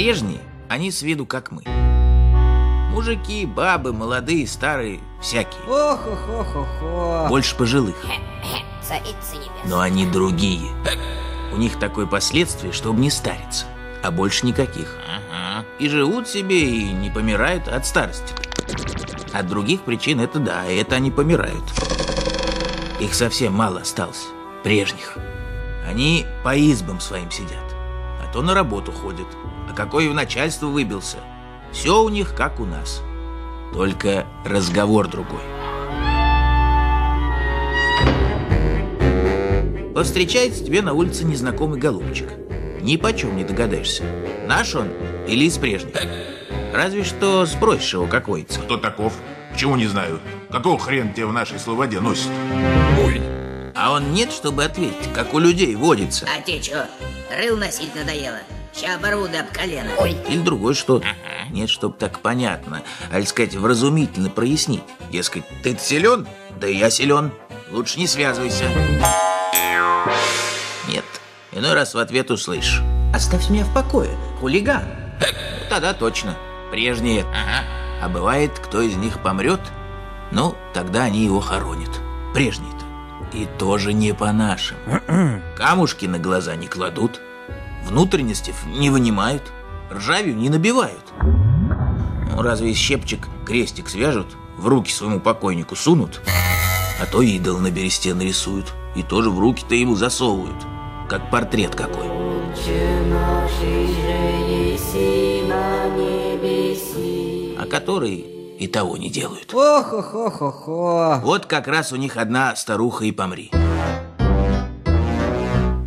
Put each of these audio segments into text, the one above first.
Прежние, они с виду как мы. Мужики, бабы, молодые, старые, всякие. ох ох ох ох ох Больше пожилых. Но они другие. У них такое последствие, чтобы не стариться. А больше никаких. И живут себе, и не помирают от старости. От других причин это да, это они помирают. Их совсем мало осталось, прежних. Они по избам своим сидят, то на работу ходят. А какой в начальство выбился. Все у них как у нас. Только разговор другой. Повстречается тебе на улице незнакомый голубчик. Ни почем не догадаешься, наш он или из прежних. Разве что спросишь его, какой то Кто таков? Почему не знаю? Какого хрен тебя в нашей слободе носит? А он нет, чтобы ответить, как у людей водится. А те чё, рыл носить надоело? Ща оборву до об колено. Ой. Или другой что Нет, чтоб так понятно, а сказать, вразумительно прояснить. Дескать, ты силен? Да и я силен. Лучше не связывайся. Нет, иной раз в ответ услышишь. Оставь меня в покое, хулиган. Ну, Тогда точно, прежние. А бывает, кто из них помрет, ну, тогда они его хоронят. Прежние-то. И тоже не по-нашему. Камушки на глаза не кладут, внутренности не вынимают, ржавью не набивают. Ну, разве из щепчик крестик свяжут, в руки своему покойнику сунут, а то идол на бересте нарисуют, и тоже в руки-то ему засовывают, как портрет какой. А которые и того не делают. ох ох ох ох ох Вот как раз у них одна старуха и помри.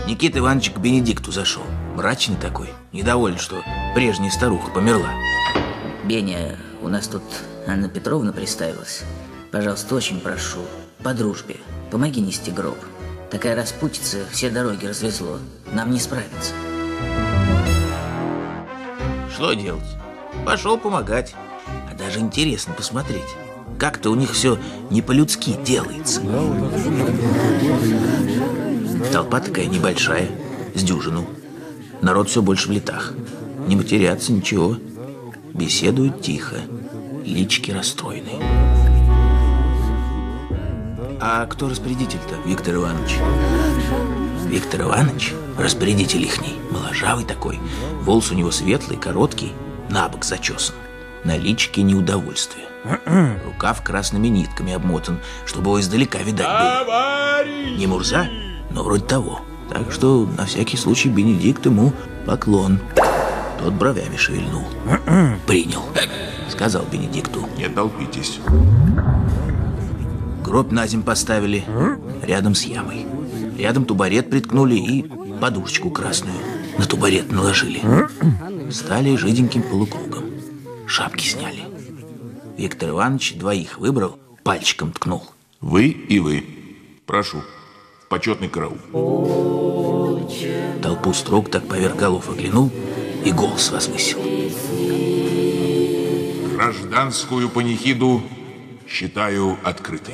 Никита Иванович к Бенедикту зашел. Мрачный такой, недоволен, что прежняя старуха померла. Беня, у нас тут Анна Петровна приставилась. Пожалуйста, очень прошу, по дружбе, помоги нести гроб. Такая распутица все дороги развезло. Нам не справиться. Что делать? Пошел помогать. Даже интересно посмотреть. Как-то у них все не по-людски делается. Толпа такая небольшая, с дюжину. Народ все больше в летах. Не матерятся, ничего. Беседуют тихо. Лички расстроенные. А кто распорядитель-то, Виктор Иванович? Виктор Иванович, распорядитель ихний, моложавый такой. Волос у него светлый, короткий, на бок зачесан. На личике неудовольствие. Рукав красными нитками обмотан, чтобы его издалека видать было. Не Мурза, но вроде того. Так что на всякий случай Бенедикт ему поклон. Тот бровями шевельнул. Принял, сказал Бенедикту. Не толпитесь. Гроб на земь поставили, рядом с ямой. Рядом тубарет приткнули и подушечку красную на тубарет наложили. Стали жиденьким полукругом. Шапки сняли. Виктор Иванович двоих выбрал, пальчиком ткнул. Вы и вы. Прошу, в почетный караул. Толпу строг так поверх голов оглянул и голос возвысил. Гражданскую панихиду считаю открытой.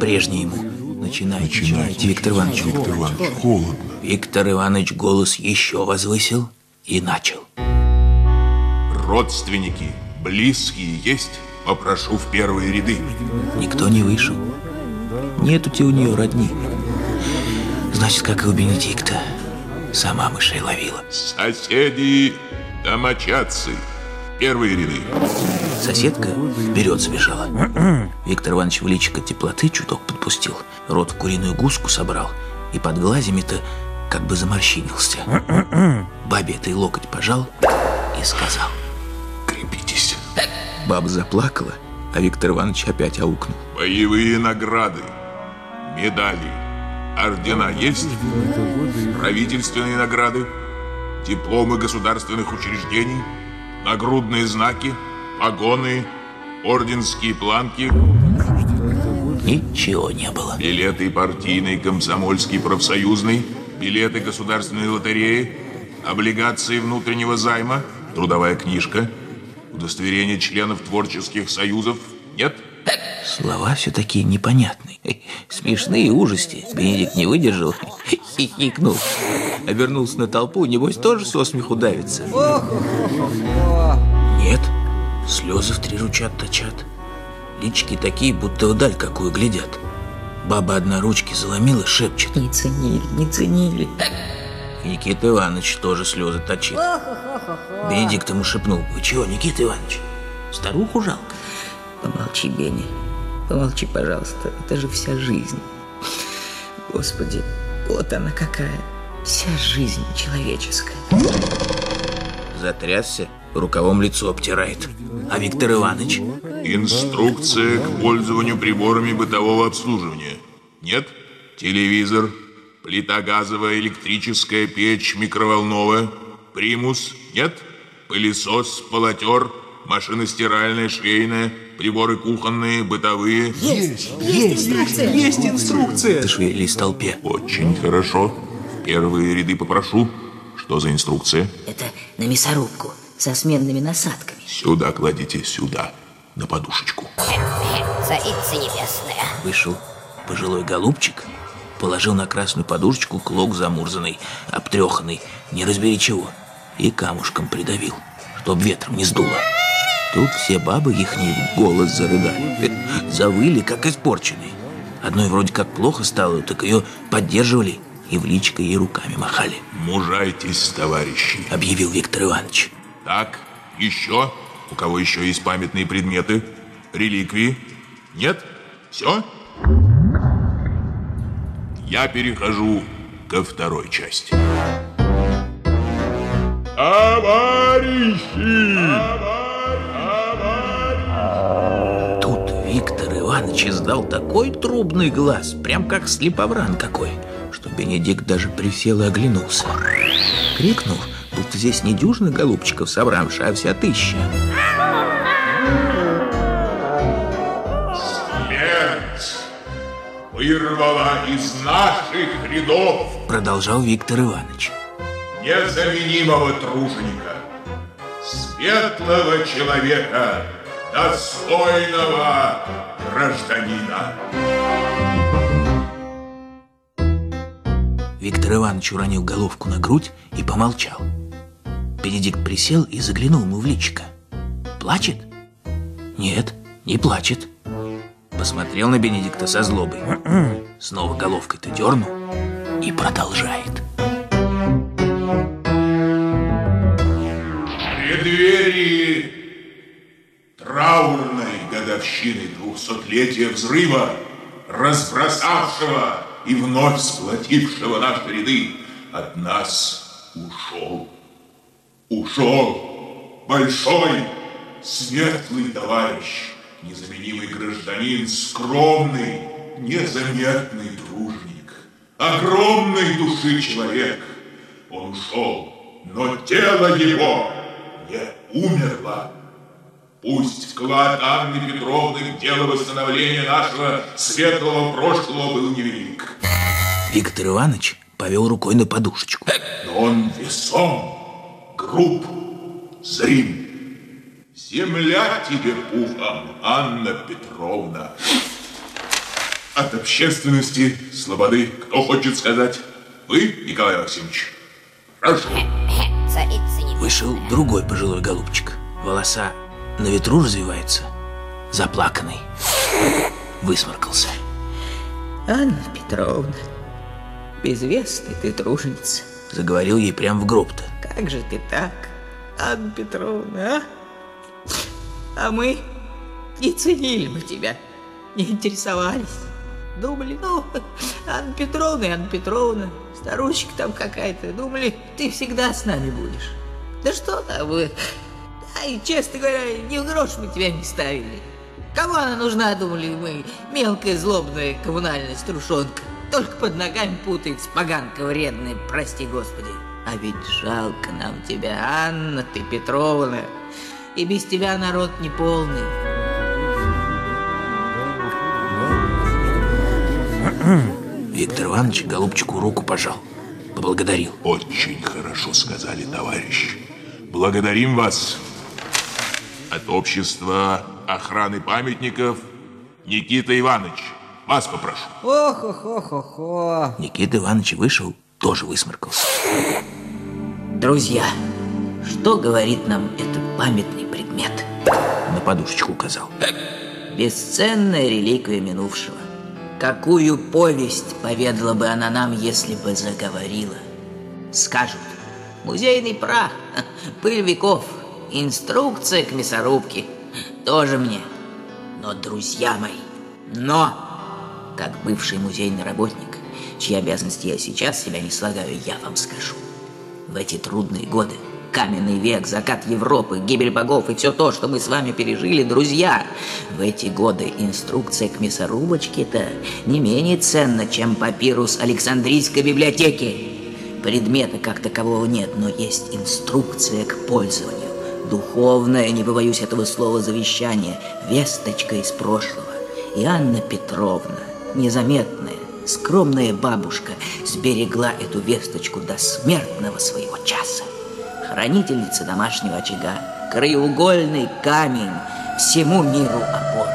Прежний ему. Начинайте, начинайте, Виктор Иванович. Виктор Иванович, холодно. Виктор Иванович голос еще возвысил и начал. Родственники, близкие есть? Попрошу в первые ряды. Никто не вышел. Нету те у нее родни. Значит, как и у Бенедикта. Сама мышей ловила. Соседи, домочадцы, первые ряды. Соседка вперед забежала. Виктор Иванович в личико теплоты чуток подпустил. Рот в куриную гуску собрал. И под глазами-то как бы заморщинился. Бабе этой локоть пожал и сказал. Баба заплакала, а Виктор Иванович опять аукнул. Боевые награды, медали, ордена есть? Правительственные награды, дипломы государственных учреждений, нагрудные знаки, погоны, орденские планки, Ничего не было. билеты партийный, комсомольский, профсоюзный, билеты государственной лотереи, облигации внутреннего займа, трудовая книжка, удостоверение членов творческих союзов. Нет? Слова все такие непонятные. Смешные ужасти. Бенедикт не выдержал хихикнул. Обернулся на толпу, небось тоже со смеху давится. Нет, слезы в три ручат точат. Лички такие, будто вдаль какую глядят. Баба одна ручки заломила, шепчет. Не ценили, не ценили. Никита Иванович тоже слезы точит. Бенедикт ему шепнул. Вы чего, Никита Иванович? Старуху жалко. Помолчи, Бенни. Помолчи, пожалуйста. Это же вся жизнь. Господи, вот она какая. Вся жизнь человеческая. Затрясся, рукавом лицо обтирает. А Виктор Иванович? Инструкция к пользованию приборами бытового обслуживания. Нет? Телевизор, плита газовая, электрическая печь, микроволновая, примус. Нет? Пылесос, полотер, машина стиральная, швейная, приборы кухонные, бытовые. Есть, есть инструкция. Есть инструкция. Зашевелились в толпе. Очень хорошо. Первые ряды попрошу. Что за инструкция? Это на мясорубку со сменными насадками. Сюда кладите, сюда, на подушечку. Царица небесная. Вышел пожилой голубчик, положил на красную подушечку клок замурзанный, обтреханный, не разбери чего, и камушком придавил, чтоб ветром не сдуло. Тут все бабы ихние в голос зарыдали, завыли, как испорченные. Одной вроде как плохо стало, так ее поддерживали и в личко ей руками махали, Мужайтесь, товарищи. объявил Виктор Иванович. Так, еще? У кого еще есть памятные предметы? Реликвии? Нет? Все? Я перехожу ко второй части. Товарищи! Тут Виктор Иванович издал такой трубный глаз, прям как слеповран какой, что Бенедикт даже присел и оглянулся. Крикнул, будто здесь не дюжина голубчиков собравши, а вся тысяча. Вырвала из наших рядов Продолжал Виктор Иванович. незаменимого труженика, светлого человека, достойного гражданина. Виктор Иванович уронил головку на грудь и помолчал. Бенедикт присел и заглянул ему в личико. Плачет? Нет, не плачет. Посмотрел на Бенедикта со злобой. Снова головкой-то дернул и продолжает. В преддверии траурной годовщины двухсотлетия взрыва, разбросавшего и вновь сплотившего наши ряды, от нас ушел. Ушел большой, светлый товарищ, незаменимый гражданин, скромный, незаметный труженик, огромной души человек. Он ушел, но тело его не умерло. Пусть вклад Анны Петровны в дело восстановления нашего светлого прошлого был невелик, Виктор Иванович повел рукой на подушечку. но он весом, груб, зрим. Земля тебе пухом, Анна Петровна. От общественности, слободы, кто хочет сказать? Вы, Николай Максимович? Прошу. Вышел другой пожилой голубчик. Волоса на ветру развиваются. Заплаканный. Высморкался. Анна Петровна, безвестный ты труженица. Заговорил ей прямо в гроб-то. Как же ты так, Анна Петровна, а? А мы не ценили мы тебя, не интересовались. Думали, ну, Анна Петровна и Анна Петровна, старушечка там какая-то. Думали, ты всегда с нами будешь. Да что там вы? Да и, честно говоря, ни в грош мы тебя не ставили. Кому она нужна, думали мы, мелкая злобная коммунальная струшонка. Только под ногами путается поганка вредная, прости господи. А ведь жалко нам тебя, Анна ты Петровна. И без тебя народ не полный. Виктор Иванович голубчику руку пожал. Поблагодарил. Очень хорошо сказали, товарищ. Благодарим вас. От общества охраны памятников Никита Иванович. Вас попрошу. Ох-ох-ох-ох. Никита Иванович вышел тоже высморкался. Друзья, что говорит нам этот памятный предмет? На подушечку указал. Бесценная реликвия минувшего. Какую повесть поведала бы она нам, если бы заговорила? Скажут, музейный прах, пыль веков, инструкция к мясорубке. Тоже мне. Но, друзья мои, но, как бывший музейный работник, чьи обязанности я сейчас себя не слагаю, я вам скажу. В эти трудные годы каменный век, закат Европы, гибель богов и все то, что мы с вами пережили, друзья. В эти годы инструкция к мясорубочке-то не менее ценна, чем папирус Александрийской библиотеки. Предмета как такового нет, но есть инструкция к пользованию. Духовное, не побоюсь этого слова, завещание, весточка из прошлого. И Анна Петровна, незаметная, скромная бабушка, сберегла эту весточку до смертного своего часа хранительница домашнего очага, краеугольный камень, всему миру опора.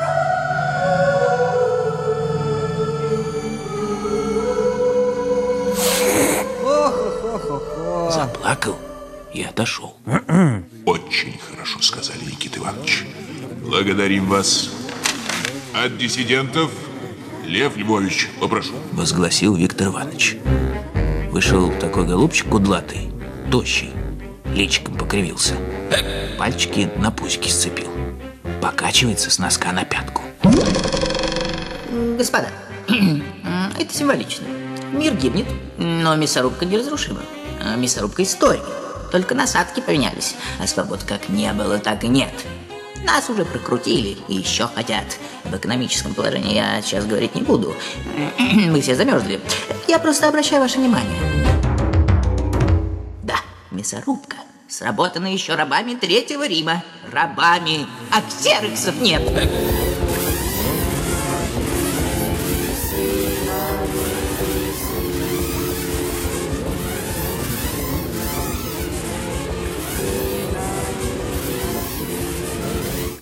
Заплакал и отошел. Очень хорошо сказали, Никита Иванович. Благодарим вас. От диссидентов Лев Львович, попрошу. Возгласил Виктор Иванович. Вышел такой голубчик кудлатый, тощий, личиком покривился. Пальчики на пуськи сцепил. Покачивается с носка на пятку. Господа, это символично. Мир гибнет, но мясорубка неразрушима. А Мясорубка история. Только насадки поменялись, а свобод как не было, так и нет. Нас уже прокрутили и еще хотят. В экономическом положении я сейчас говорить не буду. Мы все замерзли. Я просто обращаю ваше внимание. Мясорубка. Сработана еще рабами Третьего Рима. Рабами. А ксероксов нет.